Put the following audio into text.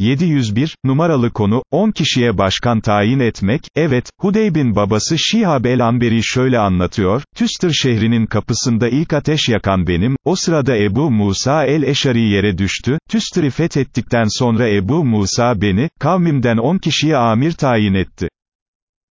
701, numaralı konu, 10 kişiye başkan tayin etmek, evet, Hudeyb'in babası Şihab el-Amberi şöyle anlatıyor, Tüstır şehrinin kapısında ilk ateş yakan benim, o sırada Ebu Musa el-Eşari yere düştü, Tüstır'ı fethettikten sonra Ebu Musa beni, kavmimden 10 kişiye amir tayin etti.